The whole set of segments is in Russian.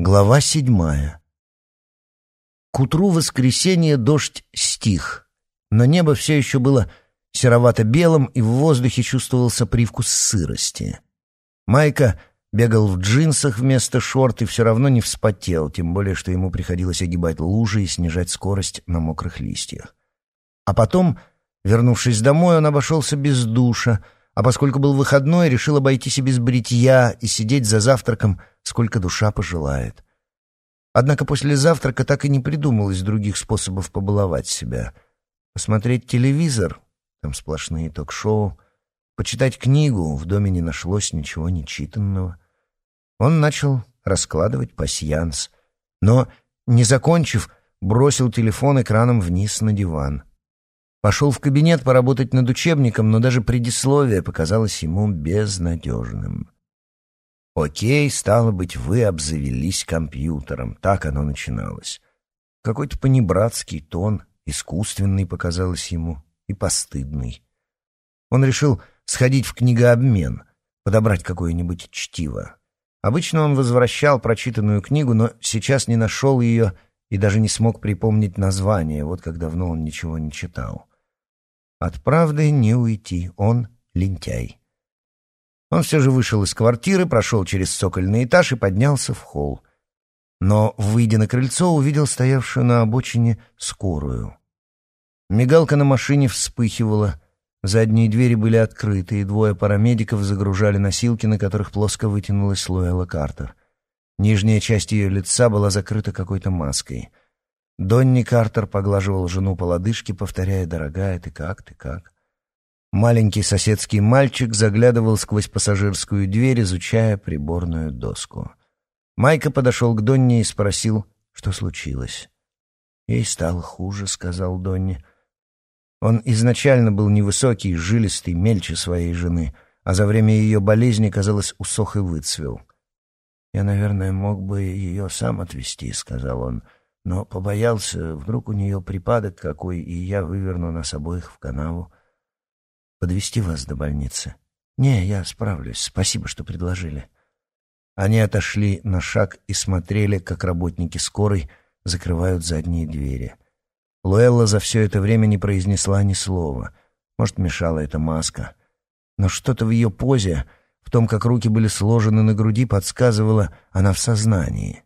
Глава седьмая. К утру воскресенья дождь стих, но небо все еще было серовато-белым, и в воздухе чувствовался привкус сырости. Майка бегал в джинсах вместо шорт и все равно не вспотел, тем более, что ему приходилось огибать лужи и снижать скорость на мокрых листьях. А потом, вернувшись домой, он обошелся без душа, а поскольку был выходной, решил обойтись и без бритья и сидеть за завтраком, сколько душа пожелает. Однако после завтрака так и не придумалось других способов побаловать себя. Посмотреть телевизор, там сплошные ток-шоу, почитать книгу, в доме не нашлось ничего нечитанного. Он начал раскладывать пасьянс, но, не закончив, бросил телефон экраном вниз на диван — Пошел в кабинет поработать над учебником, но даже предисловие показалось ему безнадежным. «Окей, стало быть, вы обзавелись компьютером». Так оно начиналось. Какой-то понебратский тон, искусственный показалось ему, и постыдный. Он решил сходить в книгообмен, подобрать какое-нибудь чтиво. Обычно он возвращал прочитанную книгу, но сейчас не нашел ее и даже не смог припомнить название, вот как давно он ничего не читал. От правды не уйти, он лентяй. Он все же вышел из квартиры, прошел через цокольный этаж и поднялся в холл. Но, выйдя на крыльцо, увидел стоявшую на обочине скорую. Мигалка на машине вспыхивала, задние двери были открыты, и двое парамедиков загружали носилки, на которых плоско вытянулась Луэлла Картер. Нижняя часть ее лица была закрыта какой-то маской — Донни Картер поглаживал жену по лодыжке, повторяя «Дорогая, ты как, ты как?». Маленький соседский мальчик заглядывал сквозь пассажирскую дверь, изучая приборную доску. Майка подошел к Донни и спросил, что случилось. «Ей стало хуже», — сказал Донни. Он изначально был невысокий, жилистый, мельче своей жены, а за время ее болезни, казалось, усох и выцвел. «Я, наверное, мог бы ее сам отвезти», — сказал он, — но побоялся, вдруг у нее припадок какой, и я выверну нас обоих в канаву. Подвести вас до больницы? Не, я справлюсь. Спасибо, что предложили. Они отошли на шаг и смотрели, как работники скорой закрывают задние двери. Луэлла за все это время не произнесла ни слова. Может, мешала эта маска. Но что-то в ее позе, в том, как руки были сложены на груди, подсказывало, она в сознании.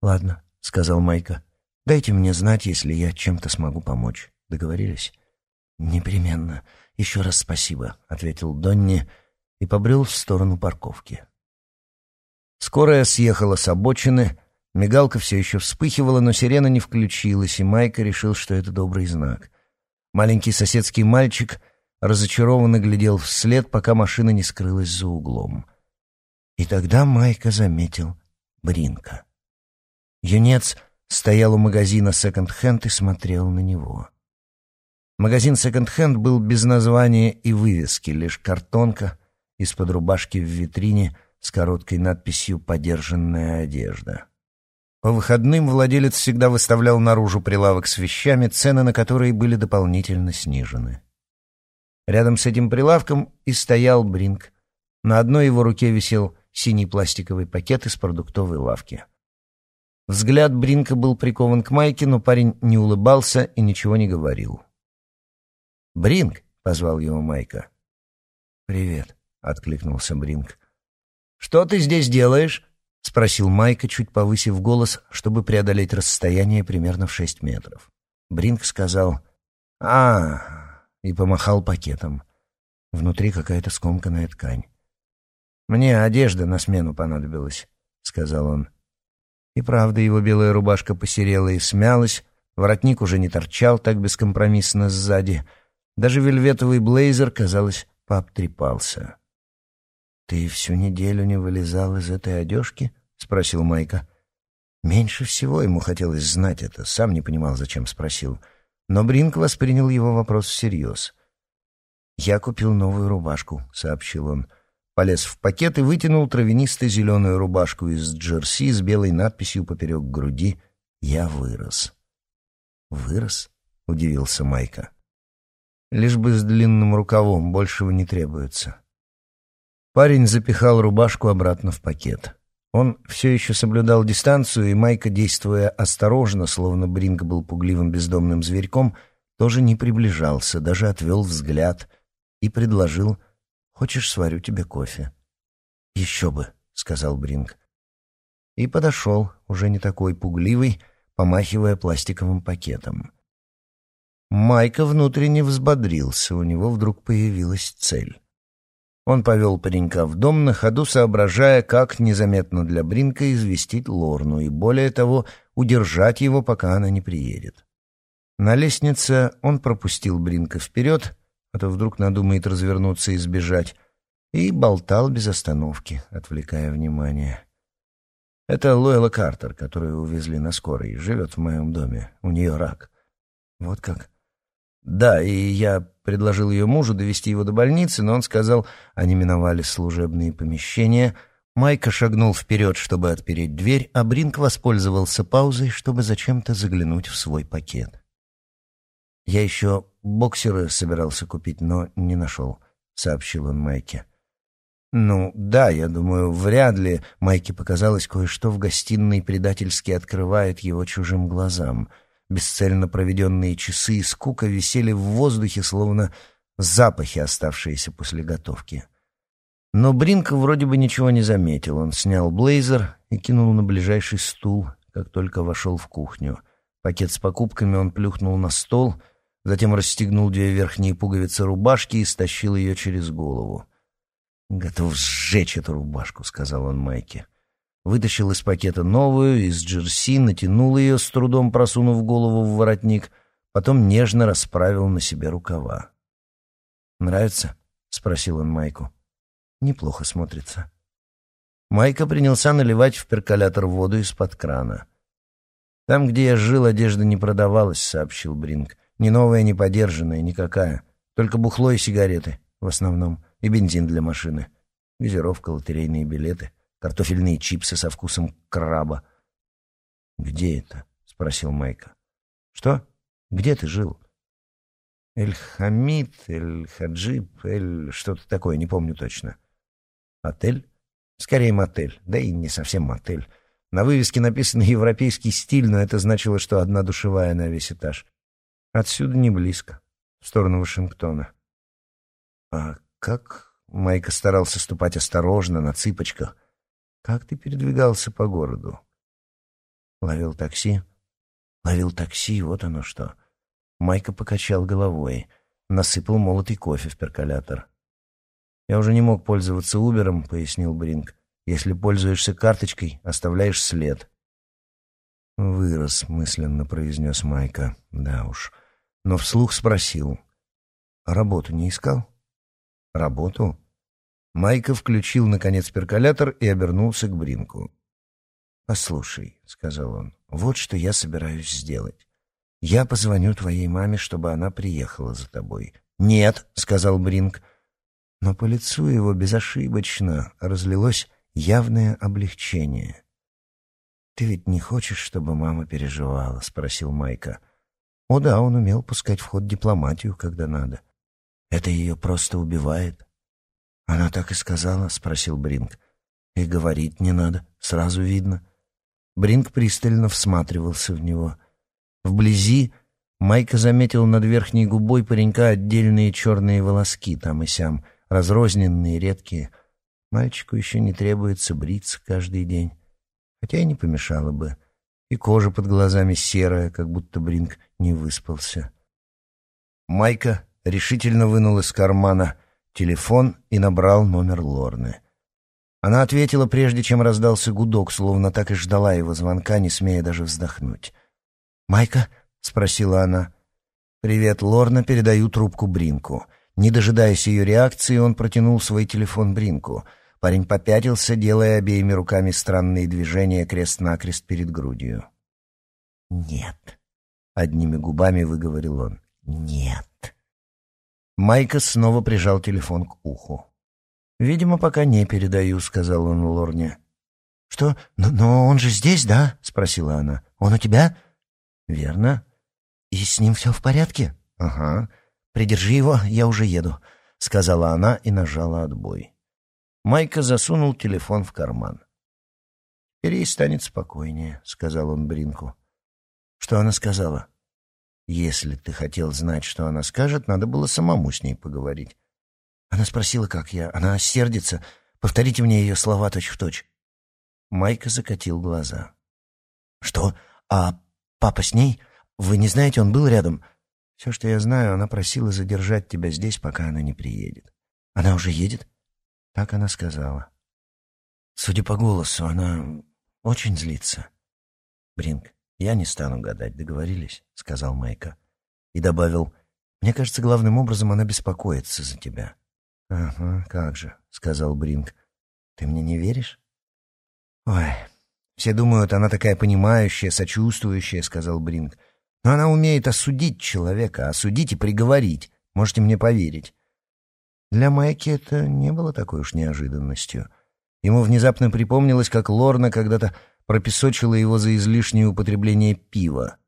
«Ладно, — сказал Майка. «Дайте мне знать, если я чем-то смогу помочь. Договорились?» «Непременно. Еще раз спасибо», — ответил Донни и побрел в сторону парковки. Скорая съехала с обочины, мигалка все еще вспыхивала, но сирена не включилась, и Майка решил, что это добрый знак. Маленький соседский мальчик разочарованно глядел вслед, пока машина не скрылась за углом. И тогда Майка заметил Бринка. Юнец стоял у магазина секонд-хенд и смотрел на него. Магазин секонд-хенд был без названия и вывески, лишь картонка из-под рубашки в витрине с короткой надписью «Подержанная одежда». По выходным владелец всегда выставлял наружу прилавок с вещами, цены на которые были дополнительно снижены. Рядом с этим прилавком и стоял Бринг. На одной его руке висел синий пластиковый пакет из продуктовой лавки — Взгляд Бринка был прикован к Майке, но парень не улыбался и ничего не говорил. «Бринк!» — позвал его Майка. «Привет», — откликнулся Бринк. «Что ты здесь делаешь?» — спросил Майка, чуть повысив голос, чтобы преодолеть расстояние примерно в шесть метров. Бринк сказал а, и помахал пакетом. Внутри какая-то скомканная ткань. «Мне одежда на смену понадобилась», — сказал он. И правда, его белая рубашка посерела и смялась, воротник уже не торчал так бескомпромиссно сзади. Даже вельветовый блейзер, казалось, пообтрепался. «Ты всю неделю не вылезал из этой одежки?» — спросил Майка. Меньше всего ему хотелось знать это, сам не понимал, зачем спросил. Но Бринк воспринял его вопрос всерьез. «Я купил новую рубашку», — сообщил он полез в пакет и вытянул травянисто-зеленую рубашку из джерси с белой надписью поперек груди «Я вырос». «Вырос?» — удивился Майка. «Лишь бы с длинным рукавом, большего не требуется». Парень запихал рубашку обратно в пакет. Он все еще соблюдал дистанцию, и Майка, действуя осторожно, словно Бринг был пугливым бездомным зверьком, тоже не приближался, даже отвел взгляд и предложил «Хочешь, сварю тебе кофе?» «Еще бы», — сказал Бринг. И подошел, уже не такой пугливый, помахивая пластиковым пакетом. Майка внутренне взбодрился, у него вдруг появилась цель. Он повел паренька в дом, на ходу соображая, как незаметно для Бринка известить Лорну и, более того, удержать его, пока она не приедет. На лестнице он пропустил Бринка вперед, а то вдруг надумает развернуться и сбежать, и болтал без остановки, отвлекая внимание. Это Лойла Картер, которую увезли на скорой, живет в моем доме. У нее рак. Вот как. Да, и я предложил ее мужу довести его до больницы, но он сказал, они миновали служебные помещения. Майка шагнул вперед, чтобы отпереть дверь, а Бринк воспользовался паузой, чтобы зачем-то заглянуть в свой пакет. «Я еще боксеры собирался купить, но не нашел», — сообщил он Майке. «Ну, да, я думаю, вряд ли Майке показалось кое-что в гостиной предательски открывает его чужим глазам — Бесцельно проведенные часы и скука висели в воздухе, словно запахи, оставшиеся после готовки. Но Бринк вроде бы ничего не заметил. Он снял блейзер и кинул на ближайший стул, как только вошел в кухню. Пакет с покупками он плюхнул на стол, затем расстегнул две верхние пуговицы рубашки и стащил ее через голову. «Готов сжечь эту рубашку», — сказал он Майке вытащил из пакета новую, из джерси, натянул ее, с трудом просунув голову в воротник, потом нежно расправил на себе рукава. «Нравится?» — спросил он Майку. «Неплохо смотрится». Майка принялся наливать в перколятор воду из-под крана. «Там, где я жил, одежда не продавалась», — сообщил Бринг. «Ни новая, ни подержанная, никакая. Только бухло и сигареты, в основном, и бензин для машины. Газировка, лотерейные билеты картофельные чипсы со вкусом краба. «Где это?» — спросил Майка. «Что? Где ты жил?» «Эль-Хамид, Эль-Хаджиб, Эль... что-то такое, не помню точно». «Отель?» «Скорее мотель, да и не совсем мотель. На вывеске написано «Европейский стиль», но это значило, что одна душевая на весь этаж. Отсюда не близко, в сторону Вашингтона». «А как?» Майка старался ступать осторожно, на цыпочках. Как ты передвигался по городу? Ловил такси? Ловил такси, вот оно что. Майка покачал головой, насыпал молотый кофе в перколятор. Я уже не мог пользоваться Убером, пояснил Бринг. Если пользуешься карточкой, оставляешь след. Вырос, мысленно произнес Майка. Да уж. Но вслух спросил. Работу не искал? Работу? Майка включил, наконец, перколятор и обернулся к Бринку. «Послушай», — сказал он, — «вот что я собираюсь сделать. Я позвоню твоей маме, чтобы она приехала за тобой». «Нет», — сказал Бринк. Но по лицу его безошибочно разлилось явное облегчение. «Ты ведь не хочешь, чтобы мама переживала?» — спросил Майка. «О да, он умел пускать в ход дипломатию, когда надо. Это ее просто убивает. «Она так и сказала?» — спросил Бринг. «И говорить не надо, сразу видно». Бринг пристально всматривался в него. Вблизи Майка заметил над верхней губой паренька отдельные черные волоски там и сям, разрозненные, редкие. Мальчику еще не требуется бриться каждый день, хотя и не помешало бы. И кожа под глазами серая, как будто Бринг не выспался. Майка решительно вынул из кармана телефон и набрал номер Лорны. Она ответила, прежде чем раздался гудок, словно так и ждала его звонка, не смея даже вздохнуть. «Майка?» — спросила она. «Привет, Лорна, передаю трубку Бринку». Не дожидаясь ее реакции, он протянул свой телефон Бринку. Парень попятился, делая обеими руками странные движения крест-накрест перед грудью. «Нет», — одними губами выговорил он. «Нет». Майка снова прижал телефон к уху. «Видимо, пока не передаю», — сказал он Лорне. «Что? Но, он же здесь, да?» — спросила она. «Он у тебя?» «Верно». «И с ним все в порядке?» «Ага. Придержи его, я уже еду», — сказала она и нажала отбой. Майка засунул телефон в карман. Теперь ей станет спокойнее», — сказал он Бринку. «Что она сказала?» «Если ты хотел знать, что она скажет, надо было самому с ней поговорить». Она спросила, как я. Она сердится. Повторите мне ее слова точь-в-точь. Точь. Майка закатил глаза. «Что? А папа с ней? Вы не знаете, он был рядом?» «Все, что я знаю, она просила задержать тебя здесь, пока она не приедет». «Она уже едет?» Так она сказала. Судя по голосу, она очень злится. «Бринг, я не стану гадать, договорились?» — сказал Майка. И добавил, «Мне кажется, главным образом она беспокоится за тебя». «Ага, как же», — сказал Бринг. «Ты мне не веришь?» «Ой, все думают, она такая понимающая, сочувствующая», — сказал Бринг. «Но она умеет осудить человека, осудить и приговорить. Можете мне поверить». Для Майки это не было такой уж неожиданностью. Ему внезапно припомнилось, как Лорна когда-то пропесочила его за излишнее употребление пива.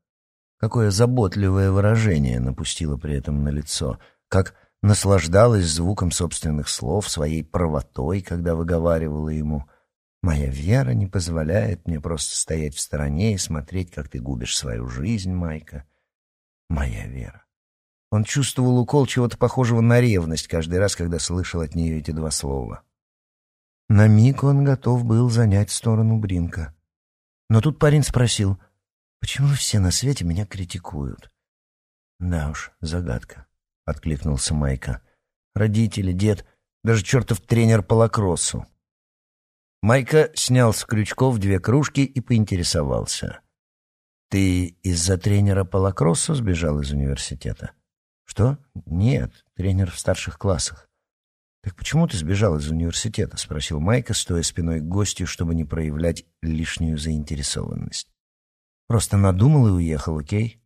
Какое заботливое выражение напустила при этом на лицо, как наслаждалась звуком собственных слов, своей правотой, когда выговаривала ему «Моя вера не позволяет мне просто стоять в стороне и смотреть, как ты губишь свою жизнь, Майка. Моя вера». Он чувствовал укол чего-то похожего на ревность каждый раз, когда слышал от нее эти два слова. На миг он готов был занять сторону Бринка. Но тут парень спросил, «Почему все на свете меня критикуют?» «Да уж, загадка», — откликнулся Майка. «Родители, дед, даже чертов тренер по лакроссу». Майка снял с крючков две кружки и поинтересовался. «Ты из-за тренера по лакроссу сбежал из университета?» «Что? Нет, тренер в старших классах. «Так почему ты сбежал из университета?» — спросил Майка, стоя спиной к гостю, чтобы не проявлять лишнюю заинтересованность. «Просто надумал и уехал, окей?»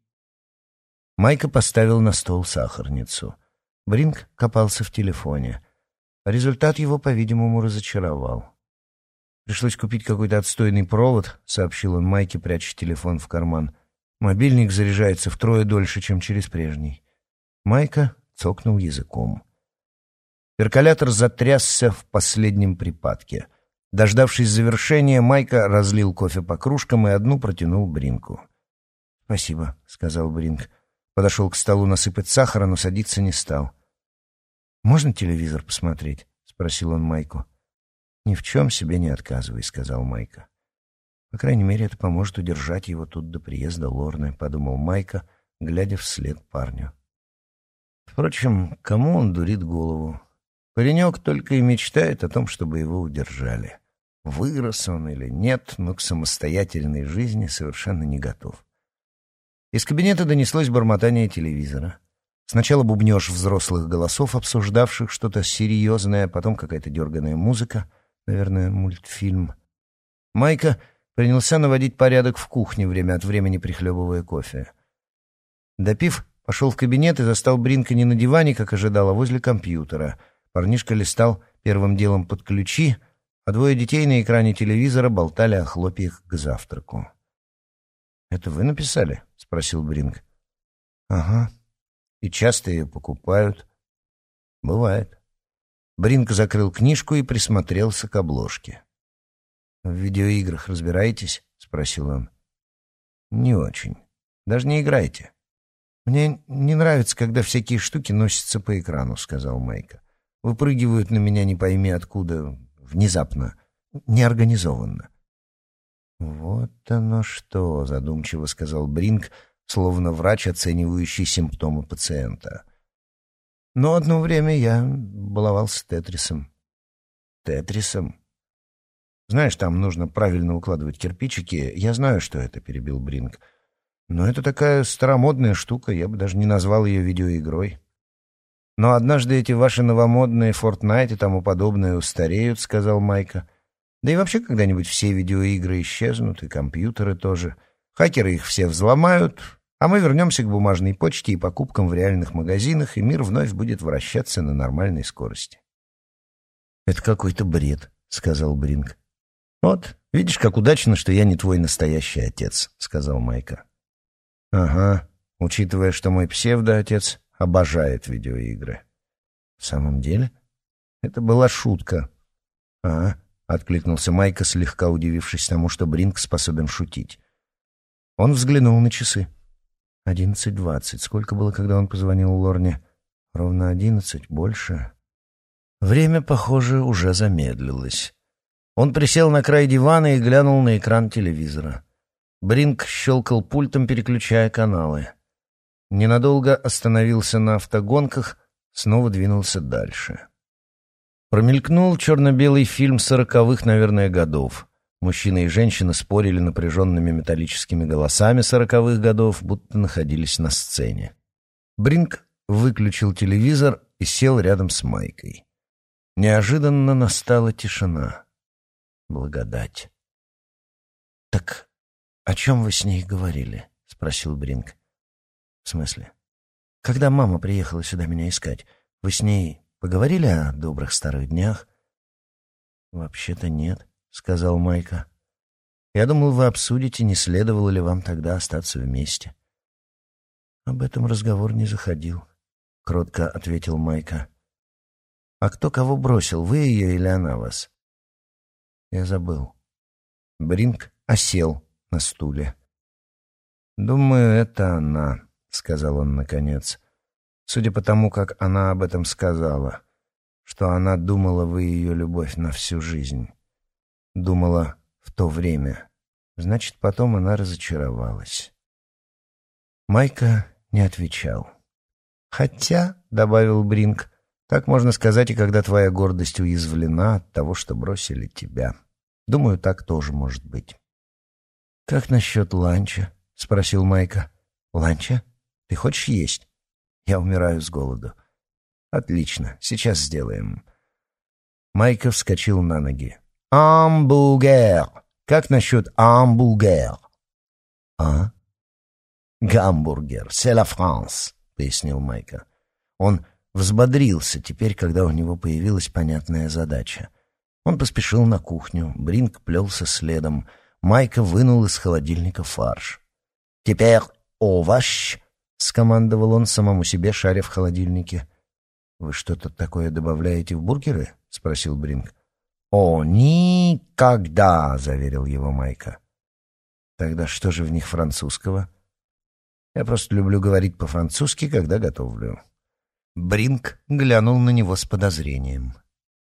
Майка поставил на стол сахарницу. Бринг копался в телефоне. Результат его, по-видимому, разочаровал. «Пришлось купить какой-то отстойный провод», — сообщил он Майке, пряча телефон в карман. «Мобильник заряжается втрое дольше, чем через прежний». Майка цокнул языком. Перколятор затрясся в последнем припадке. Дождавшись завершения, Майка разлил кофе по кружкам и одну протянул Бринку. «Спасибо», — сказал Бринк. Подошел к столу насыпать сахара, но садиться не стал. «Можно телевизор посмотреть?» — спросил он Майку. «Ни в чем себе не отказывай», — сказал Майка. «По крайней мере, это поможет удержать его тут до приезда Лорны», — подумал Майка, глядя вслед парню. Впрочем, кому он дурит голову? Паренек только и мечтает о том, чтобы его удержали. Вырос он или нет, но к самостоятельной жизни совершенно не готов. Из кабинета донеслось бормотание телевизора. Сначала бубнеж взрослых голосов, обсуждавших что-то серьезное, потом какая-то дерганая музыка, наверное, мультфильм. Майка принялся наводить порядок в кухне, время от времени прихлебывая кофе. Допив, пошел в кабинет и застал Бринка не на диване, как ожидал, а возле компьютера — Парнишка листал первым делом под ключи, а двое детей на экране телевизора болтали о хлопьях к завтраку. «Это вы написали?» — спросил Бринг. «Ага. И часто ее покупают?» «Бывает». Бринг закрыл книжку и присмотрелся к обложке. «В видеоиграх разбираетесь?» — спросил он. «Не очень. Даже не играйте». «Мне не нравится, когда всякие штуки носятся по экрану», — сказал Майка выпрыгивают на меня не пойми откуда, внезапно, неорганизованно. «Вот оно что», — задумчиво сказал Бринг, словно врач, оценивающий симптомы пациента. «Но одно время я баловался Тетрисом». «Тетрисом?» «Знаешь, там нужно правильно укладывать кирпичики. Я знаю, что это», — перебил Бринг. «Но это такая старомодная штука, я бы даже не назвал ее видеоигрой». Но однажды эти ваши новомодные Fortnite и тому подобное устареют, сказал Майка. Да и вообще когда-нибудь все видеоигры исчезнут, и компьютеры тоже. Хакеры их все взломают, а мы вернемся к бумажной почте и покупкам в реальных магазинах, и мир вновь будет вращаться на нормальной скорости. «Это какой-то бред», — сказал Бринг. «Вот, видишь, как удачно, что я не твой настоящий отец», — сказал Майка. «Ага, учитывая, что мой псевдоотец обожает видеоигры. В самом деле? Это была шутка. А, — откликнулся Майка, слегка удивившись тому, что Бринк способен шутить. Он взглянул на часы. «Одиннадцать двадцать. Сколько было, когда он позвонил Лорне?» «Ровно одиннадцать. Больше?» Время, похоже, уже замедлилось. Он присел на край дивана и глянул на экран телевизора. Бринк щелкал пультом, переключая каналы. Ненадолго остановился на автогонках, снова двинулся дальше. Промелькнул черно-белый фильм сороковых, наверное, годов. Мужчина и женщина спорили напряженными металлическими голосами сороковых годов, будто находились на сцене. Бринк выключил телевизор и сел рядом с Майкой. Неожиданно настала тишина. Благодать. «Так «О чем вы с ней говорили?» — спросил Бринг. «В смысле? Когда мама приехала сюда меня искать, вы с ней поговорили о добрых старых днях?» «Вообще-то нет», — сказал Майка. «Я думал, вы обсудите, не следовало ли вам тогда остаться вместе». «Об этом разговор не заходил», — кротко ответил Майка. «А кто кого бросил, вы ее или она вас?» «Я забыл». Бринг осел, на стуле. «Думаю, это она», — сказал он наконец. «Судя по тому, как она об этом сказала, что она думала вы ее любовь на всю жизнь. Думала в то время. Значит, потом она разочаровалась». Майка не отвечал. «Хотя», — добавил Бринг, — «так можно сказать и когда твоя гордость уязвлена от того, что бросили тебя. Думаю, так тоже может быть». «Как насчет ланча?» — спросил Майка. «Ланча? Ты хочешь есть?» «Я умираю с голоду». «Отлично, сейчас сделаем». Майка вскочил на ноги. «Амбургер! Как насчет амбургер?» «А?» «Гамбургер, c'est la France», — пояснил Майка. Он взбодрился теперь, когда у него появилась понятная задача. Он поспешил на кухню, Бринк плелся следом — Майка вынул из холодильника фарш. «Теперь овощ!» — скомандовал он самому себе, шаря в холодильнике. «Вы что-то такое добавляете в бургеры?» — спросил Бринг. «О, никогда!» — заверил его Майка. «Тогда что же в них французского?» «Я просто люблю говорить по-французски, когда готовлю». Бринг глянул на него с подозрением.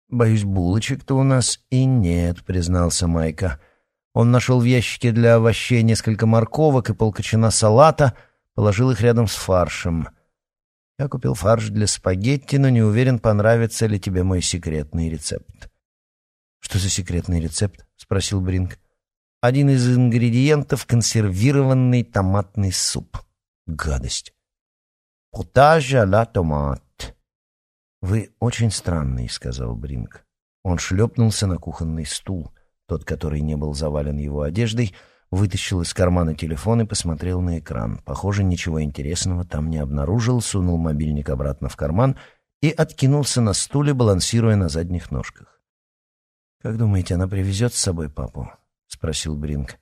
«Боюсь, булочек-то у нас и нет», — признался Майка. Он нашел в ящике для овощей несколько морковок и полкочана салата, положил их рядом с фаршем. Я купил фарш для спагетти, но не уверен, понравится ли тебе мой секретный рецепт. «Что за секретный рецепт?» — спросил Бринг. «Один из ингредиентов — консервированный томатный суп. Гадость». «Потаж ла томат». «Вы очень странный», — сказал Бринг. Он шлепнулся на кухонный стул — тот, который не был завален его одеждой, вытащил из кармана телефон и посмотрел на экран. Похоже, ничего интересного там не обнаружил, сунул мобильник обратно в карман и откинулся на стуле, балансируя на задних ножках. «Как думаете, она привезет с собой папу?» — спросил Бринг.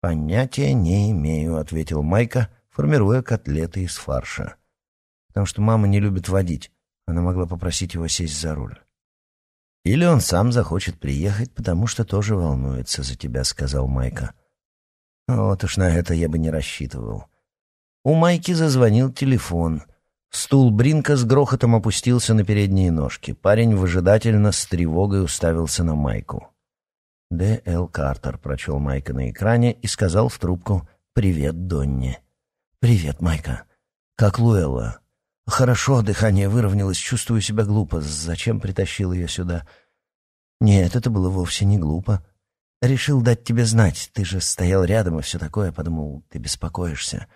«Понятия не имею», — ответил Майка, формируя котлеты из фарша. «Потому что мама не любит водить. Она могла попросить его сесть за руль». Или он сам захочет приехать, потому что тоже волнуется за тебя», — сказал Майка. Вот уж на это я бы не рассчитывал. У Майки зазвонил телефон. Стул Бринка с грохотом опустился на передние ножки. Парень выжидательно с тревогой уставился на Майку. «Д. Л. Картер», — прочел Майка на экране и сказал в трубку «Привет, Донни». «Привет, Майка. Как Луэлла?» Хорошо, дыхание выровнялось, чувствую себя глупо. Зачем притащил ее сюда? Нет, это было вовсе не глупо. Решил дать тебе знать. Ты же стоял рядом и все такое. Подумал, ты беспокоишься.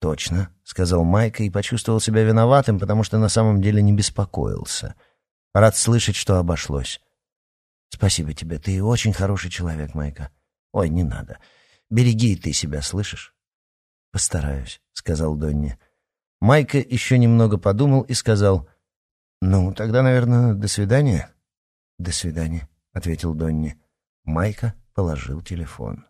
Точно, сказал Майка и почувствовал себя виноватым, потому что на самом деле не беспокоился. Рад слышать, что обошлось. Спасибо тебе. Ты очень хороший человек, Майка. Ой, не надо. Береги ты себя, слышишь? Постараюсь, сказал Донни. Майка еще немного подумал и сказал, «Ну, тогда, наверное, до свидания». «До свидания», — ответил Донни. Майка положил телефон.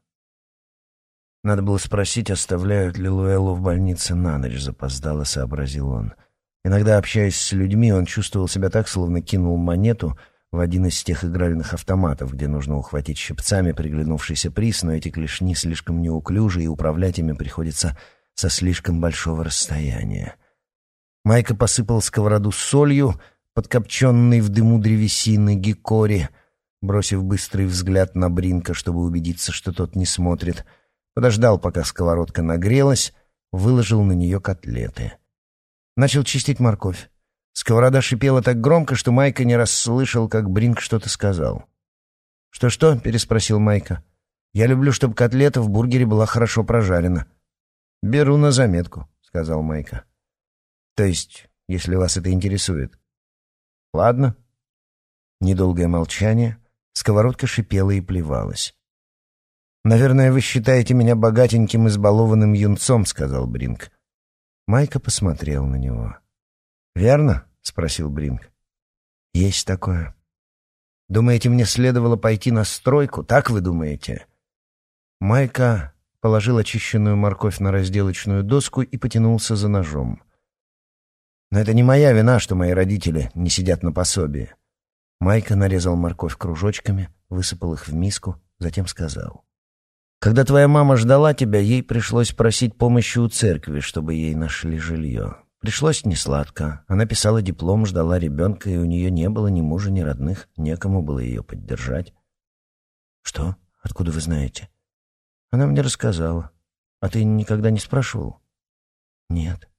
Надо было спросить, оставляют ли Луэллу в больнице на ночь, запоздало, сообразил он. Иногда, общаясь с людьми, он чувствовал себя так, словно кинул монету, в один из тех игральных автоматов, где нужно ухватить щипцами приглянувшийся приз, но эти клешни слишком неуклюжи, и управлять ими приходится со слишком большого расстояния. Майка посыпал сковороду солью, подкопченной в дыму древесины гикори, бросив быстрый взгляд на Бринка, чтобы убедиться, что тот не смотрит, подождал, пока сковородка нагрелась, выложил на нее котлеты. Начал чистить морковь. Сковорода шипела так громко, что Майка не расслышал, как Бринк что-то сказал. «Что-что?» — переспросил Майка. «Я люблю, чтобы котлета в бургере была хорошо прожарена». «Беру на заметку», — сказал Майка. «То есть, если вас это интересует». «Ладно». Недолгое молчание. Сковородка шипела и плевалась. «Наверное, вы считаете меня богатеньким избалованным юнцом», — сказал Бринк. Майка посмотрел на него. «Верно?» — спросил Бринк. «Есть такое. Думаете, мне следовало пойти на стройку? Так вы думаете?» Майка положил очищенную морковь на разделочную доску и потянулся за ножом. «Но это не моя вина, что мои родители не сидят на пособии». Майка нарезал морковь кружочками, высыпал их в миску, затем сказал. «Когда твоя мама ждала тебя, ей пришлось просить помощи у церкви, чтобы ей нашли жилье. Пришлось несладко. Она писала диплом, ждала ребенка, и у нее не было ни мужа, ни родных. Некому было ее поддержать. «Что? Откуда вы знаете?» Она мне рассказала. «А ты никогда не спрашивал?» «Нет».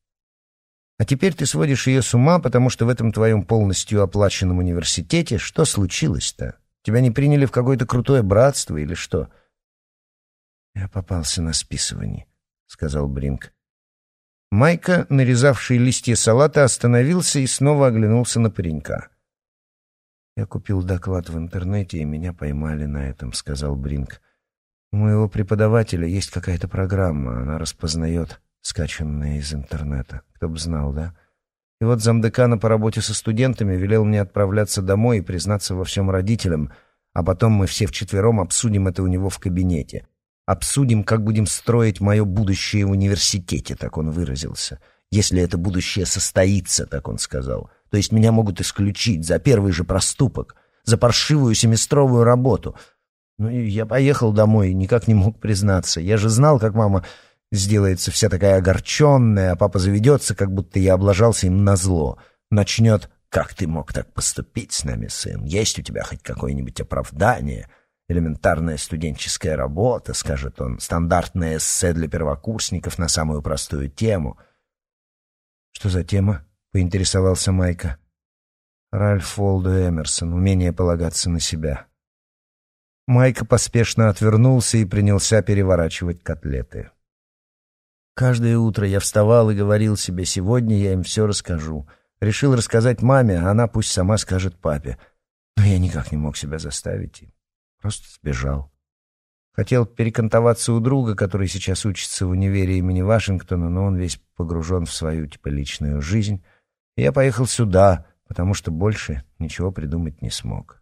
«А теперь ты сводишь ее с ума, потому что в этом твоем полностью оплаченном университете что случилось-то? Тебя не приняли в какое-то крутое братство или что?» «Я попался на списывание», — сказал Бринк. Майка, нарезавший листья салата, остановился и снова оглянулся на паренька. «Я купил доклад в интернете, и меня поймали на этом», — сказал Бринк. «У моего преподавателя есть какая-то программа, она распознает скачанное из интернета. Кто бы знал, да? И вот замдекана по работе со студентами велел мне отправляться домой и признаться во всем родителям, а потом мы все вчетвером обсудим это у него в кабинете. Обсудим, как будем строить мое будущее в университете, так он выразился. Если это будущее состоится, так он сказал. То есть меня могут исключить за первый же проступок, за паршивую семестровую работу. Ну и я поехал домой никак не мог признаться. Я же знал, как мама сделается вся такая огорченная, а папа заведется, как будто я облажался им на зло. Начнет «Как ты мог так поступить с нами, сын? Есть у тебя хоть какое-нибудь оправдание?» Элементарная студенческая работа, скажет он, стандартное эссе для первокурсников на самую простую тему. Что за тема? поинтересовался Майка. Ральф Волдо Эмерсон. Умение полагаться на себя. Майка поспешно отвернулся и принялся переворачивать котлеты. Каждое утро я вставал и говорил себе, сегодня я им все расскажу. Решил рассказать маме, а она пусть сама скажет папе. Но я никак не мог себя заставить. Просто сбежал. Хотел перекантоваться у друга, который сейчас учится в универе имени Вашингтона, но он весь погружен в свою типа личную жизнь. И я поехал сюда, потому что больше ничего придумать не смог.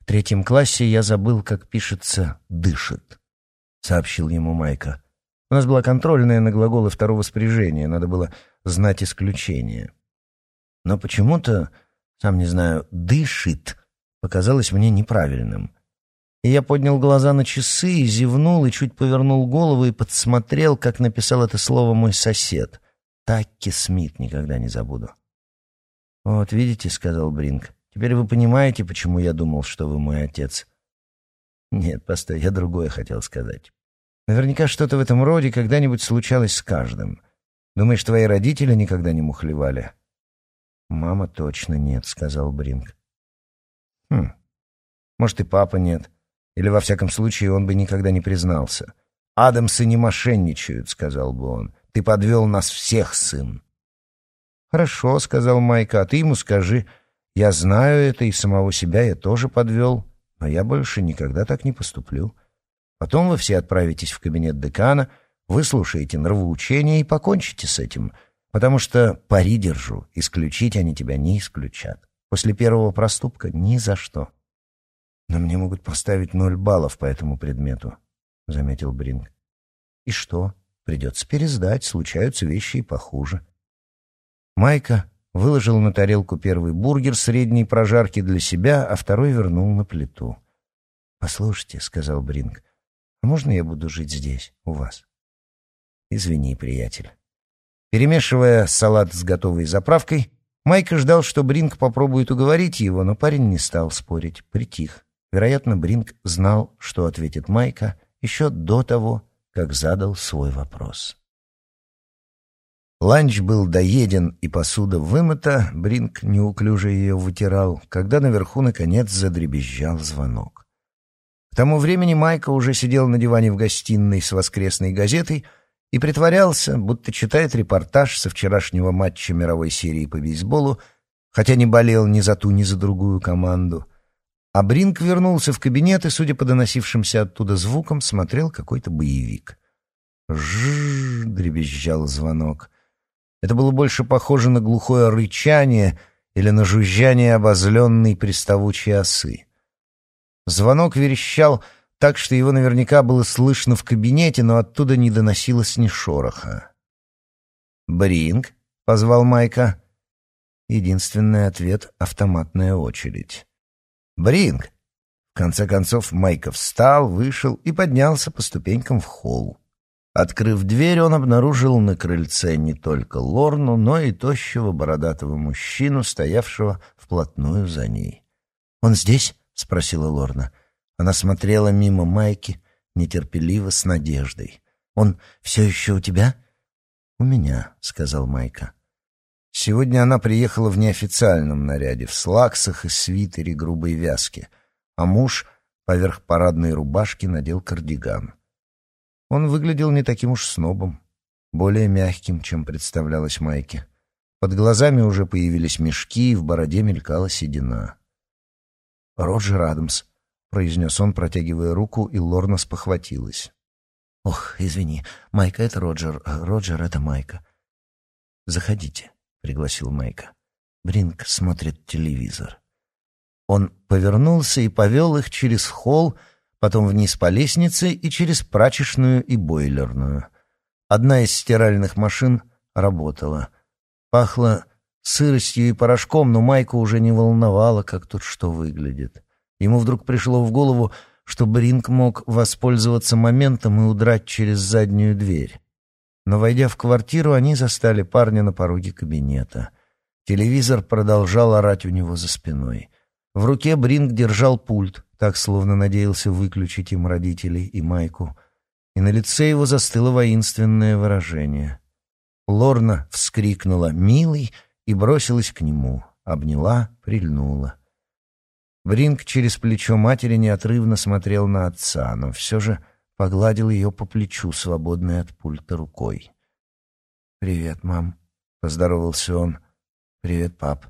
В третьем классе я забыл, как пишется «дышит», — сообщил ему Майка. У нас была контрольная на глаголы второго спряжения, надо было знать исключение. Но почему-то, сам не знаю, «дышит» показалось мне неправильным. И я поднял глаза на часы и зевнул, и чуть повернул голову и подсмотрел, как написал это слово мой сосед. Такки Смит, никогда не забуду. «Вот, видите», — сказал Бринк, — «теперь вы понимаете, почему я думал, что вы мой отец». «Нет, постой, я другое хотел сказать. Наверняка что-то в этом роде когда-нибудь случалось с каждым. Думаешь, твои родители никогда не мухлевали?» «Мама точно нет», — сказал Бринк. Хм. Может, и папа нет. Или, во всяком случае, он бы никогда не признался. «Адамсы не мошенничают», — сказал бы он. «Ты подвел нас всех, сын». «Хорошо», — сказал Майка, — «а ты ему скажи. Я знаю это, и самого себя я тоже подвел, но я больше никогда так не поступлю. Потом вы все отправитесь в кабинет декана, выслушаете нравоучение и покончите с этим, потому что, пари держу, исключить они тебя не исключат». После первого проступка ни за что. Но мне могут поставить ноль баллов по этому предмету, — заметил Бринг. И что? Придется пересдать, случаются вещи и похуже. Майка выложил на тарелку первый бургер средней прожарки для себя, а второй вернул на плиту. «Послушайте», — сказал Бринг, — «а можно я буду жить здесь, у вас?» «Извини, приятель». Перемешивая салат с готовой заправкой, Майка ждал, что Бринг попробует уговорить его, но парень не стал спорить, притих. Вероятно, Бринг знал, что ответит Майка еще до того, как задал свой вопрос. Ланч был доеден и посуда вымыта, Бринг неуклюже ее вытирал, когда наверху, наконец, задребезжал звонок. К тому времени Майка уже сидел на диване в гостиной с воскресной газетой и притворялся, будто читает репортаж со вчерашнего матча мировой серии по бейсболу, хотя не болел ни за ту, ни за другую команду. А Бринг вернулся в кабинет и, судя по доносившимся оттуда звукам, смотрел какой-то боевик. «Жжж!» — дребезжал звонок — это было больше похоже на глухое рычание или на жужжание обозленной приставучей осы. Звонок верещал так, что его наверняка было слышно в кабинете, но оттуда не доносилось ни шороха. «Бринг?» — позвал Майка. Единственный ответ — автоматная очередь. «Бринг!» В конце концов Майка встал, вышел и поднялся по ступенькам в холл. Открыв дверь, он обнаружил на крыльце не только Лорну, но и тощего бородатого мужчину, стоявшего вплотную за ней. «Он здесь?» — спросила Лорна. Она смотрела мимо Майки, нетерпеливо, с надеждой. «Он все еще у тебя?» «У меня», — сказал Майка. Сегодня она приехала в неофициальном наряде, в слаксах и свитере грубой вязки, а муж поверх парадной рубашки надел кардиган. Он выглядел не таким уж снобом, более мягким, чем представлялось Майке. Под глазами уже появились мешки, и в бороде мелькала седина. «Роджер Адамс», — произнес он, протягивая руку, и Лорна спохватилась. «Ох, извини, Майка — это Роджер, а Роджер — это Майка». «Заходите», — пригласил Майка. Бринк смотрит телевизор. Он повернулся и повел их через холл, потом вниз по лестнице и через прачечную и бойлерную. Одна из стиральных машин работала. Пахло сыростью и порошком, но Майку уже не волновало, как тут что выглядит. Ему вдруг пришло в голову, что Бринк мог воспользоваться моментом и удрать через заднюю дверь. Но, войдя в квартиру, они застали парня на пороге кабинета. Телевизор продолжал орать у него за спиной. В руке Бринк держал пульт, так словно надеялся выключить им родителей и Майку, и на лице его застыло воинственное выражение. Лорна вскрикнула «Милый!» И бросилась к нему, обняла, прильнула. Бринг через плечо матери неотрывно смотрел на отца, но все же погладил ее по плечу, свободной от пульта рукой. «Привет, мам», — поздоровался он. «Привет, пап».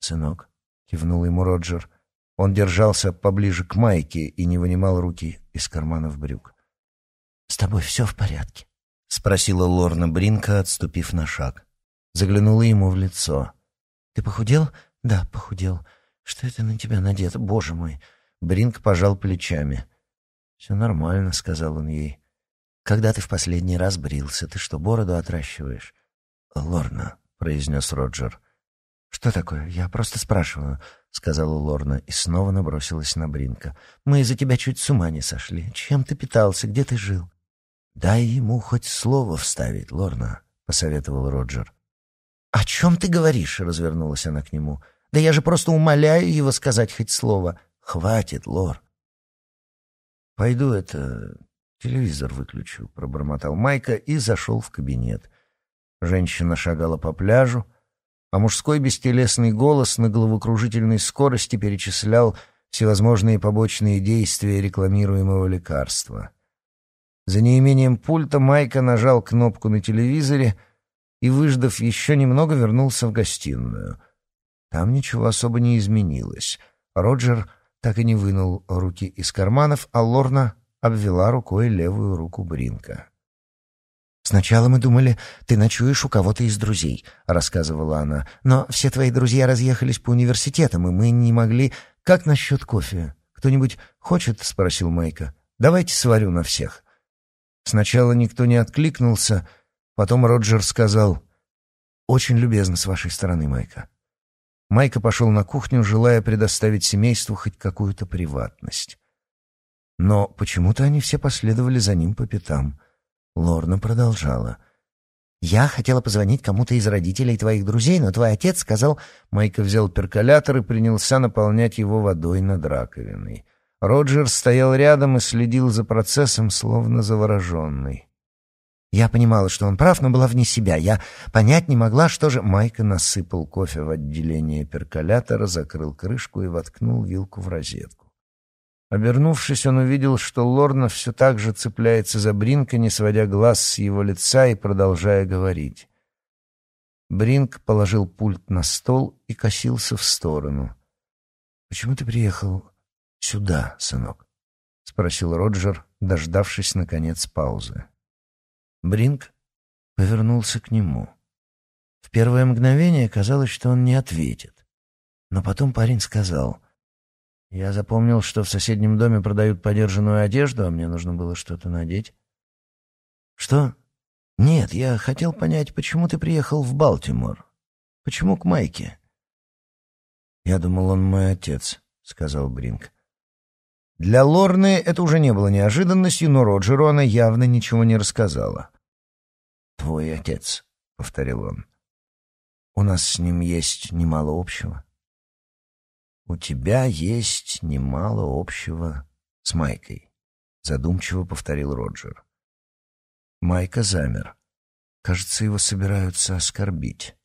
«Сынок», — кивнул ему Роджер, — он держался поближе к Майке и не вынимал руки из карманов брюк. «С тобой все в порядке?» — спросила Лорна Бринка, отступив на шаг. Заглянула ему в лицо. «Ты похудел?» «Да, похудел. Что это на тебя надето, боже мой?» Бринк пожал плечами. «Все нормально», — сказал он ей. «Когда ты в последний раз брился? Ты что, бороду отращиваешь?» «Лорна», — произнес Роджер. «Что такое? Я просто спрашиваю сказала Лорна и снова набросилась на Бринка. «Мы из-за тебя чуть с ума не сошли. Чем ты питался? Где ты жил?» «Дай ему хоть слово вставить, Лорна», — посоветовал Роджер. «О чем ты говоришь?» — развернулась она к нему. «Да я же просто умоляю его сказать хоть слово. Хватит, Лор». «Пойду это... телевизор выключу», — пробормотал Майка и зашел в кабинет. Женщина шагала по пляжу, — а мужской бестелесный голос на головокружительной скорости перечислял всевозможные побочные действия рекламируемого лекарства. За неимением пульта Майка нажал кнопку на телевизоре и, выждав еще немного, вернулся в гостиную. Там ничего особо не изменилось. Роджер так и не вынул руки из карманов, а Лорна обвела рукой левую руку Бринка. «Сначала мы думали, ты ночуешь у кого-то из друзей», — рассказывала она. «Но все твои друзья разъехались по университетам, и мы не могли...» «Как насчет кофе? Кто-нибудь хочет?» — спросил Майка. «Давайте сварю на всех». Сначала никто не откликнулся, потом Роджер сказал, «Очень любезно с вашей стороны, Майка». Майка пошел на кухню, желая предоставить семейству хоть какую-то приватность. Но почему-то они все последовали за ним по пятам. Лорна продолжала. «Я хотела позвонить кому-то из родителей твоих друзей, но твой отец сказал...» Майка взял перколятор и принялся наполнять его водой над раковиной. Роджер стоял рядом и следил за процессом, словно завороженный. Я понимала, что он прав, но была вне себя. Я понять не могла, что же... Майка насыпал кофе в отделение перколятора, закрыл крышку и воткнул вилку в розетку. Обернувшись, он увидел, что Лорна все так же цепляется за Бринка, не сводя глаз с его лица и продолжая говорить. Бринк положил пульт на стол и косился в сторону. «Почему ты приехал сюда, сынок?» — спросил Роджер, дождавшись, наконец, паузы. Бринк повернулся к нему. В первое мгновение казалось, что он не ответит. Но потом парень сказал, «Я запомнил, что в соседнем доме продают подержанную одежду, а мне нужно было что-то надеть». «Что?» «Нет, я хотел понять, почему ты приехал в Балтимор? Почему к Майке?» «Я думал, он мой отец», — сказал Бринк. Для Лорны это уже не было неожиданностью, но Роджеру она явно ничего не рассказала. «Твой отец», — повторил он. «У нас с ним есть немало общего». «У тебя есть немало общего с Майкой», — задумчиво повторил Роджер. Майка замер. Кажется, его собираются оскорбить.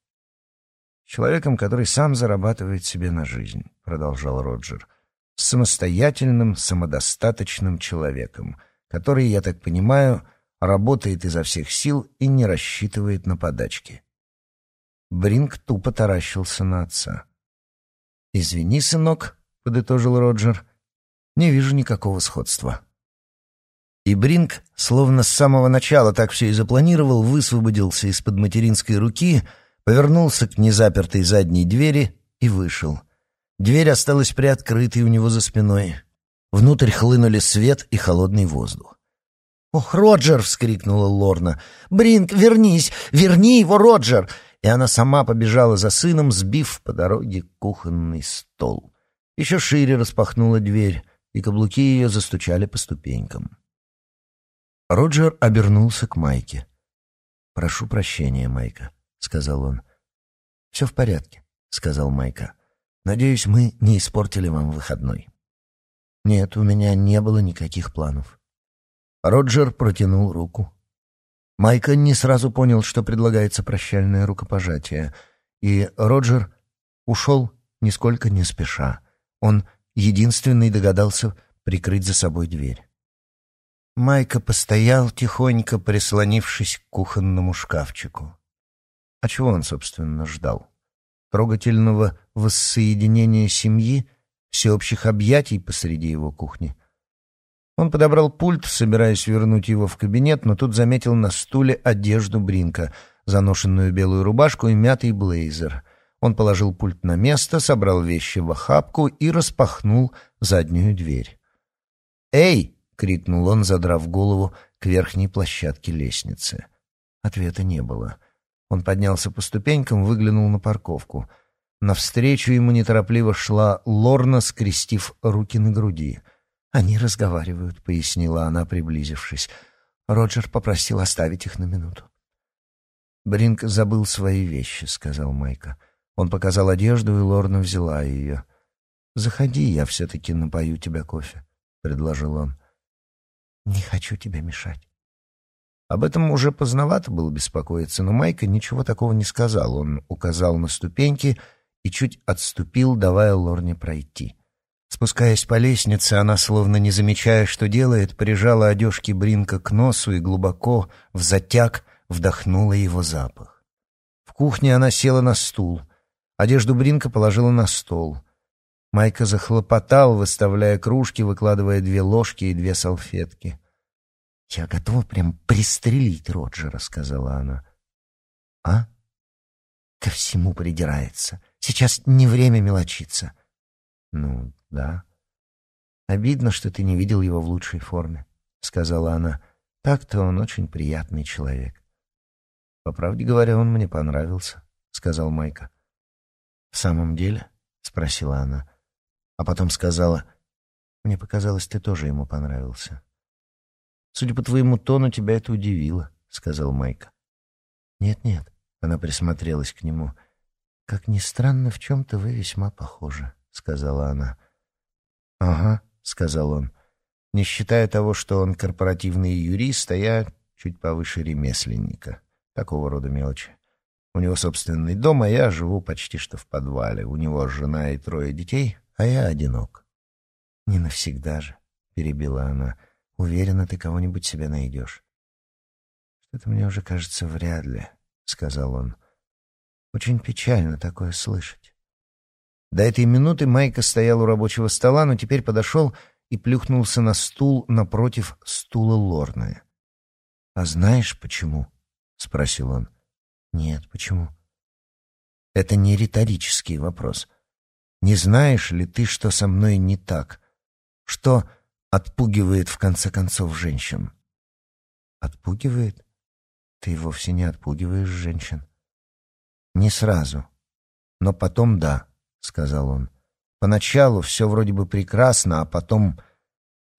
«Человеком, который сам зарабатывает себе на жизнь», — продолжал Роджер — самостоятельным, самодостаточным человеком, который, я так понимаю, работает изо всех сил и не рассчитывает на подачки. Бринг тупо таращился на отца. «Извини, сынок», — подытожил Роджер, — «не вижу никакого сходства». И Бринг, словно с самого начала так все и запланировал, высвободился из-под материнской руки, повернулся к незапертой задней двери и вышел — Дверь осталась приоткрытой у него за спиной. Внутрь хлынули свет и холодный воздух. «Ох, Роджер!» — вскрикнула Лорна. «Бринк, вернись! Верни его, Роджер!» И она сама побежала за сыном, сбив по дороге кухонный стол. Еще шире распахнула дверь, и каблуки ее застучали по ступенькам. Роджер обернулся к Майке. «Прошу прощения, Майка», — сказал он. «Все в порядке», — сказал Майка. Надеюсь, мы не испортили вам выходной. Нет, у меня не было никаких планов. Роджер протянул руку. Майка не сразу понял, что предлагается прощальное рукопожатие, и Роджер ушел нисколько не спеша. Он единственный догадался прикрыть за собой дверь. Майка постоял тихонько, прислонившись к кухонному шкафчику. А чего он, собственно, ждал? трогательного воссоединения семьи, всеобщих объятий посреди его кухни. Он подобрал пульт, собираясь вернуть его в кабинет, но тут заметил на стуле одежду Бринка, заношенную белую рубашку и мятый блейзер. Он положил пульт на место, собрал вещи в охапку и распахнул заднюю дверь. «Эй!» — крикнул он, задрав голову к верхней площадке лестницы. Ответа не было. — он поднялся по ступенькам, выглянул на парковку. Навстречу ему неторопливо шла Лорна, скрестив руки на груди. «Они разговаривают», — пояснила она, приблизившись. Роджер попросил оставить их на минуту. «Бринк забыл свои вещи», — сказал Майка. Он показал одежду, и Лорна взяла ее. «Заходи, я все-таки напою тебя кофе», — предложил он. «Не хочу тебе мешать». Об этом уже поздновато было беспокоиться, но Майка ничего такого не сказал. Он указал на ступеньки и чуть отступил, давая Лорне пройти. Спускаясь по лестнице, она, словно не замечая, что делает, прижала одежки Бринка к носу и глубоко, в затяг, вдохнула его запах. В кухне она села на стул. Одежду Бринка положила на стол. Майка захлопотал, выставляя кружки, выкладывая две ложки и две салфетки. «Я готова прям пристрелить Роджера», — сказала она. «А?» «Ко всему придирается. Сейчас не время мелочиться». «Ну, да». «Обидно, что ты не видел его в лучшей форме», — сказала она. «Так-то он очень приятный человек». «По правде говоря, он мне понравился», — сказал Майка. «В самом деле?» — спросила она. А потом сказала, «Мне показалось, ты тоже ему понравился». «Судя по твоему тону, тебя это удивило», — сказал Майка. «Нет-нет», — она присмотрелась к нему. «Как ни странно, в чем-то вы весьма похожи», — сказала она. «Ага», — сказал он, — «не считая того, что он корпоративный юрист, а я чуть повыше ремесленника. Такого рода мелочи. У него собственный дом, а я живу почти что в подвале. У него жена и трое детей, а я одинок». «Не навсегда же», — перебила она, — Уверена, ты кого-нибудь себе найдешь. Что-то мне уже кажется, вряд ли, сказал он. Очень печально такое слышать. До этой минуты Майка стоял у рабочего стола, но теперь подошел и плюхнулся на стул напротив стула Лорны. «А знаешь, почему?» — спросил он. «Нет, почему?» «Это не риторический вопрос. Не знаешь ли ты, что со мной не так? Что отпугивает в конце концов женщин. Отпугивает? Ты вовсе не отпугиваешь женщин. Не сразу. Но потом да, сказал он. Поначалу все вроде бы прекрасно, а потом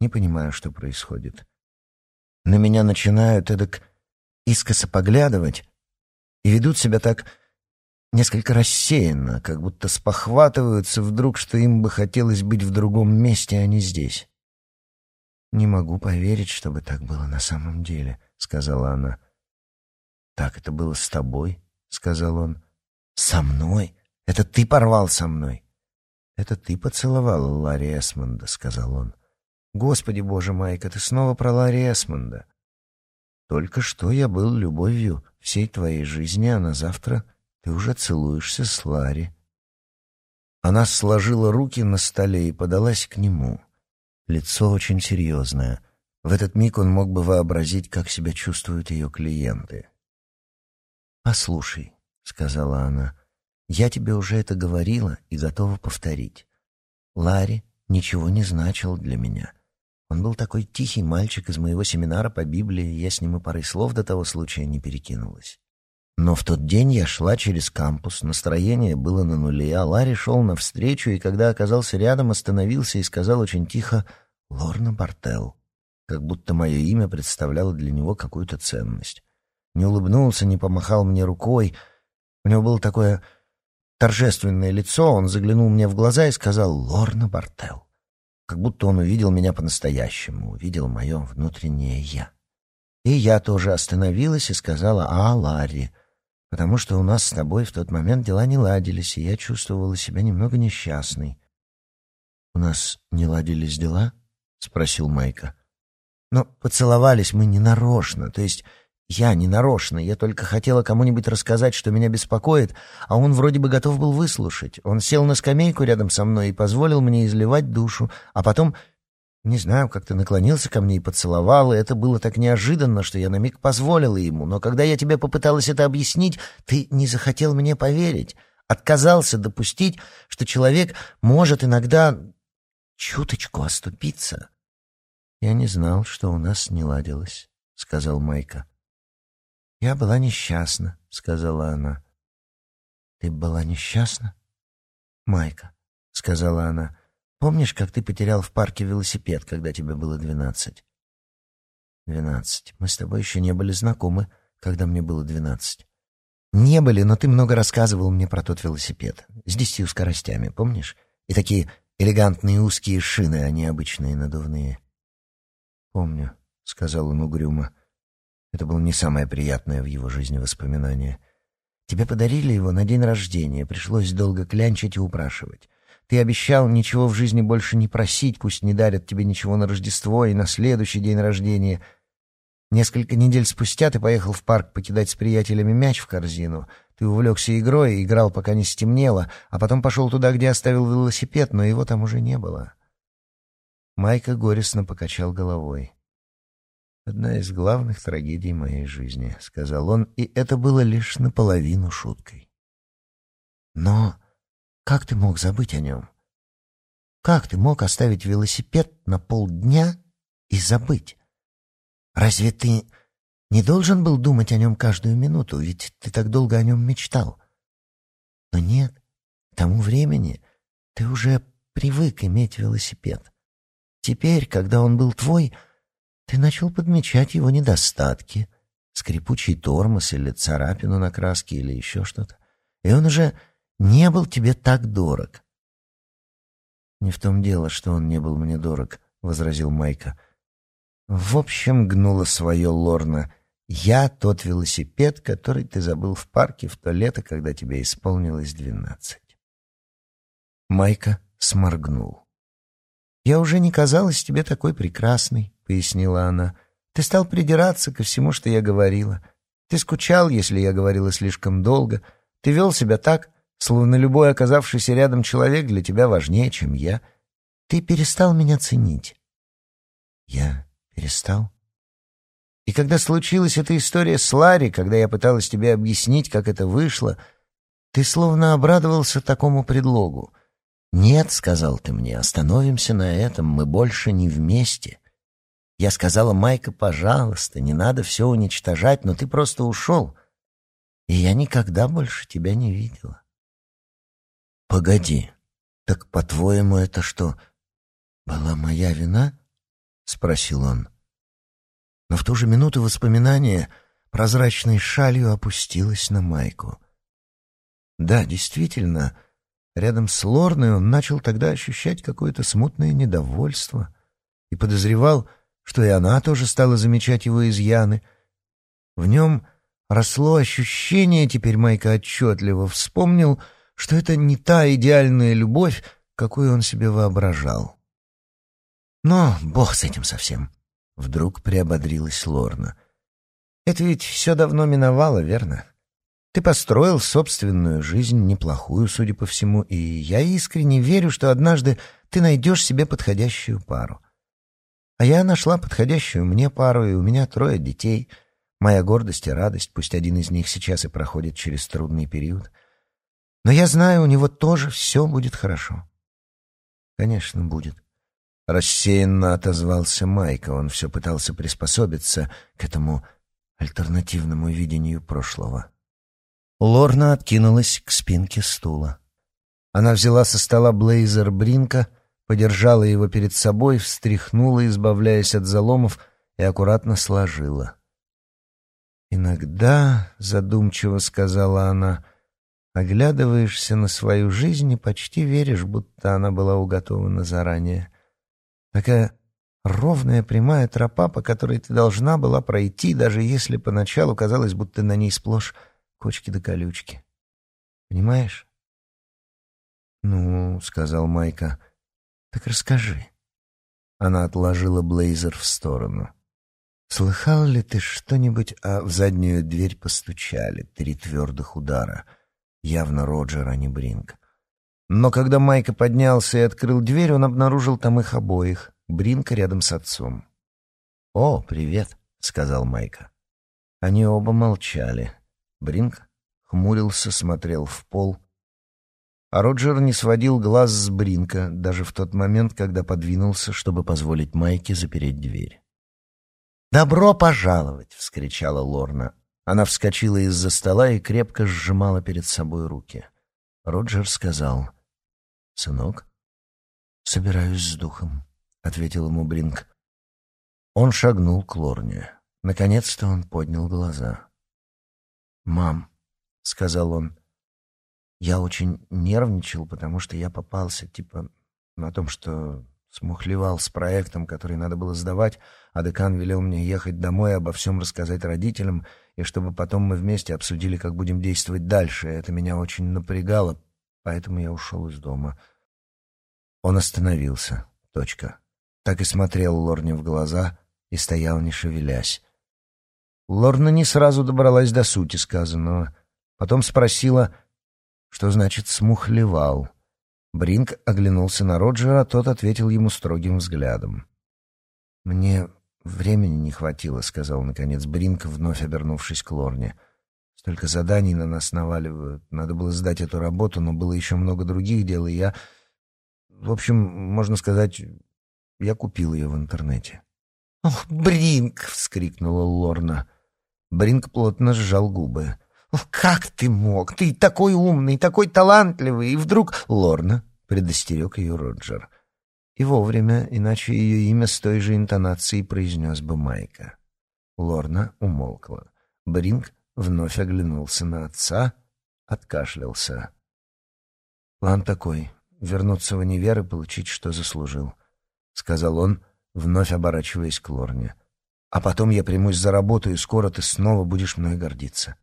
не понимаю, что происходит. На меня начинают эдак искоса поглядывать и ведут себя так несколько рассеянно, как будто спохватываются вдруг, что им бы хотелось быть в другом месте, а не здесь. «Не могу поверить, чтобы так было на самом деле», — сказала она. «Так это было с тобой», — сказал он. «Со мной? Это ты порвал со мной?» «Это ты поцеловала Ларри Эсмонда», — сказал он. «Господи боже, Майка, ты снова про Ларри Эсмонда». «Только что я был любовью всей твоей жизни, а на завтра ты уже целуешься с Ларри». Она сложила руки на столе и подалась к нему. Лицо очень серьезное. В этот миг он мог бы вообразить, как себя чувствуют ее клиенты. «Послушай», — сказала она, — «я тебе уже это говорила и готова повторить. Ларри ничего не значил для меня. Он был такой тихий мальчик из моего семинара по Библии, я с ним и парой слов до того случая не перекинулась. Но в тот день я шла через кампус, настроение было на нуле, а Ларри шел навстречу, и когда оказался рядом, остановился и сказал очень тихо «Лорна Бартел», как будто мое имя представляло для него какую-то ценность. Не улыбнулся, не помахал мне рукой. У него было такое торжественное лицо, он заглянул мне в глаза и сказал «Лорна Бартел», как будто он увидел меня по-настоящему, увидел мое внутреннее «я». И я тоже остановилась и сказала «А, Ларри», потому что у нас с тобой в тот момент дела не ладились, и я чувствовала себя немного несчастной. «У нас не ладились дела?» — спросил Майка. «Но поцеловались мы ненарочно, то есть я ненарочно, я только хотела кому-нибудь рассказать, что меня беспокоит, а он вроде бы готов был выслушать. Он сел на скамейку рядом со мной и позволил мне изливать душу, а потом не знаю, как ты наклонился ко мне и поцеловал, и это было так неожиданно, что я на миг позволила ему. Но когда я тебе попыталась это объяснить, ты не захотел мне поверить. Отказался допустить, что человек может иногда чуточку оступиться. Я не знал, что у нас не ладилось, — сказал Майка. Я была несчастна, — сказала она. Ты была несчастна? Майка, — сказала она, — Помнишь, как ты потерял в парке велосипед, когда тебе было двенадцать? Двенадцать. Мы с тобой еще не были знакомы, когда мне было двенадцать. Не были, но ты много рассказывал мне про тот велосипед. С десятью скоростями, помнишь? И такие элегантные узкие шины, а не обычные надувные. Помню, — сказал он угрюмо. Это было не самое приятное в его жизни воспоминание. Тебе подарили его на день рождения, пришлось долго клянчить и упрашивать. Ты обещал ничего в жизни больше не просить, пусть не дарят тебе ничего на Рождество и на следующий день рождения. Несколько недель спустя ты поехал в парк покидать с приятелями мяч в корзину. Ты увлекся игрой и играл, пока не стемнело, а потом пошел туда, где оставил велосипед, но его там уже не было. Майка горестно покачал головой. «Одна из главных трагедий моей жизни», — сказал он, и это было лишь наполовину шуткой. «Но как ты мог забыть о нем? Как ты мог оставить велосипед на полдня и забыть? Разве ты не должен был думать о нем каждую минуту, ведь ты так долго о нем мечтал? Но нет, к тому времени ты уже привык иметь велосипед. Теперь, когда он был твой, ты начал подмечать его недостатки, скрипучий тормоз или царапину на краске или еще что-то. И он уже не был тебе так дорог. «Не в том дело, что он не был мне дорог», — возразил Майка. «В общем, гнула свое Лорна. Я тот велосипед, который ты забыл в парке в то лето, когда тебе исполнилось двенадцать». Майка сморгнул. «Я уже не казалась тебе такой прекрасной», — пояснила она. «Ты стал придираться ко всему, что я говорила. Ты скучал, если я говорила слишком долго. Ты вел себя так, словно любой оказавшийся рядом человек для тебя важнее, чем я. Ты перестал меня ценить». «Я перестал?» И когда случилась эта история с Ларри, когда я пыталась тебе объяснить, как это вышло, ты словно обрадовался такому предлогу. «Нет», — сказал ты мне, — «остановимся на этом, мы больше не вместе». Я сказала, «Майка, пожалуйста, не надо все уничтожать, но ты просто ушел, и я никогда больше тебя не видела». «Погоди, так, по-твоему, это что, была моя вина?» — спросил он. Но в ту же минуту воспоминание прозрачной шалью опустилось на Майку. Да, действительно, — Рядом с Лорной он начал тогда ощущать какое-то смутное недовольство и подозревал, что и она тоже стала замечать его изъяны. В нем росло ощущение, теперь Майка отчетливо вспомнил, что это не та идеальная любовь, какую он себе воображал. Но бог с этим совсем. Вдруг приободрилась Лорна. Это ведь все давно миновало, верно? Ты построил собственную жизнь, неплохую, судя по всему, и я искренне верю, что однажды ты найдешь себе подходящую пару. А я нашла подходящую мне пару, и у меня трое детей. Моя гордость и радость, пусть один из них сейчас и проходит через трудный период. Но я знаю, у него тоже все будет хорошо. Конечно, будет. Рассеянно отозвался Майка. Он все пытался приспособиться к этому альтернативному видению прошлого. Лорна откинулась к спинке стула. Она взяла со стола блейзер Бринка, подержала его перед собой, встряхнула, избавляясь от заломов, и аккуратно сложила. «Иногда, — задумчиво сказала она, — оглядываешься на свою жизнь и почти веришь, будто она была уготована заранее. Такая ровная прямая тропа, по которой ты должна была пройти, даже если поначалу казалось, будто на ней сплошь кочки да колючки. Понимаешь? «Ну, — сказал Майка, — так расскажи». Она отложила блейзер в сторону. «Слыхал ли ты что-нибудь, а в заднюю дверь постучали? Три твердых удара. Явно Роджер, а не Бринк. Но когда Майка поднялся и открыл дверь, он обнаружил там их обоих, Бринка рядом с отцом. «О, привет», — сказал Майка. Они оба молчали. Бринк хмурился, смотрел в пол. А Роджер не сводил глаз с Бринка, даже в тот момент, когда подвинулся, чтобы позволить Майке запереть дверь. «Добро пожаловать!» — вскричала Лорна. Она вскочила из-за стола и крепко сжимала перед собой руки. Роджер сказал, «Сынок, собираюсь с духом», — ответил ему Бринк. Он шагнул к Лорне. Наконец-то он поднял глаза. «Мам», — сказал он, — «я очень нервничал, потому что я попался, типа, на том, что смухлевал с проектом, который надо было сдавать, а декан велел мне ехать домой, обо всем рассказать родителям, и чтобы потом мы вместе обсудили, как будем действовать дальше. Это меня очень напрягало, поэтому я ушел из дома». Он остановился. Точка. Так и смотрел Лорне в глаза и стоял, не шевелясь. Лорна не сразу добралась до сути сказанного. Потом спросила, что значит «смухлевал». Бринк оглянулся на Роджера, тот ответил ему строгим взглядом. «Мне времени не хватило», — сказал, наконец, Бринк, вновь обернувшись к Лорне. «Столько заданий на нас наваливают. Надо было сдать эту работу, но было еще много других дел, и я... В общем, можно сказать, я купил ее в интернете». «Ох, Бринк!» — вскрикнула Лорна. Бринк плотно сжал губы. как ты мог? Ты такой умный, такой талантливый, и вдруг...» «Лорна», — предостерег ее Роджер. И вовремя, иначе ее имя с той же интонацией произнес бы Майка. Лорна умолкла. Бринг вновь оглянулся на отца, откашлялся. «План такой — вернуться в универ и получить, что заслужил», — сказал он, вновь оборачиваясь к Лорне. «А потом я примусь за работу, и скоро ты снова будешь мной гордиться».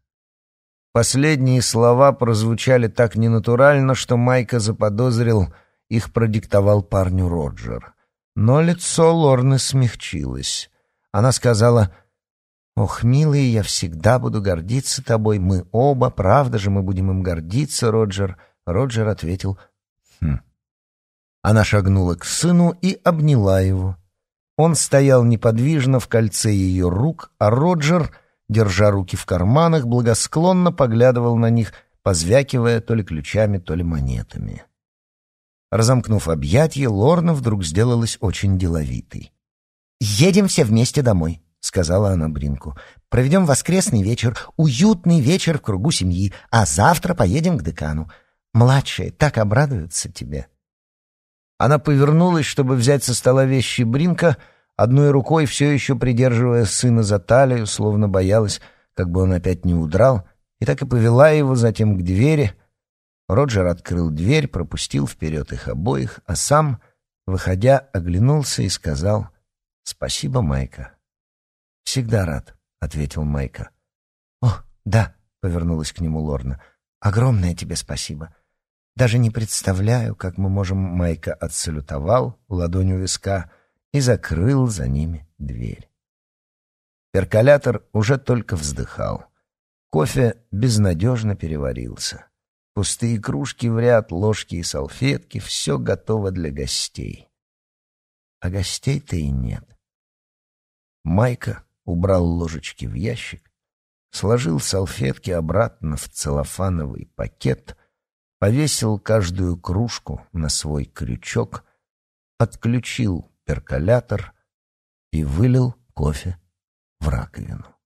Последние слова прозвучали так ненатурально, что Майка заподозрил, их продиктовал парню Роджер. Но лицо Лорны смягчилось. Она сказала, «Ох, милый, я всегда буду гордиться тобой. Мы оба, правда же, мы будем им гордиться, Роджер». Роджер ответил, «Хм». Она шагнула к сыну и обняла его. Он стоял неподвижно в кольце ее рук, а Роджер — держа руки в карманах, благосклонно поглядывал на них, позвякивая то ли ключами, то ли монетами. Разомкнув объятье, Лорна вдруг сделалась очень деловитой. «Едем все вместе домой», — сказала она Бринку. «Проведем воскресный вечер, уютный вечер в кругу семьи, а завтра поедем к декану. Младшие так обрадуются тебе». Она повернулась, чтобы взять со стола вещи Бринка — одной рукой все еще придерживая сына за талию, словно боялась, как бы он опять не удрал, и так и повела его затем к двери. Роджер открыл дверь, пропустил вперед их обоих, а сам, выходя, оглянулся и сказал «Спасибо, Майка». «Всегда рад», — ответил Майка. «О, да», — повернулась к нему Лорна, — «огромное тебе спасибо. Даже не представляю, как мы можем...» Майка отсалютовал ладонью виска — и закрыл за ними дверь. Перколятор уже только вздыхал. Кофе безнадежно переварился. Пустые кружки в ряд, ложки и салфетки — все готово для гостей. А гостей-то и нет. Майка убрал ложечки в ящик, сложил салфетки обратно в целлофановый пакет, повесил каждую кружку на свой крючок, отключил перколятор и вылил кофе в раковину.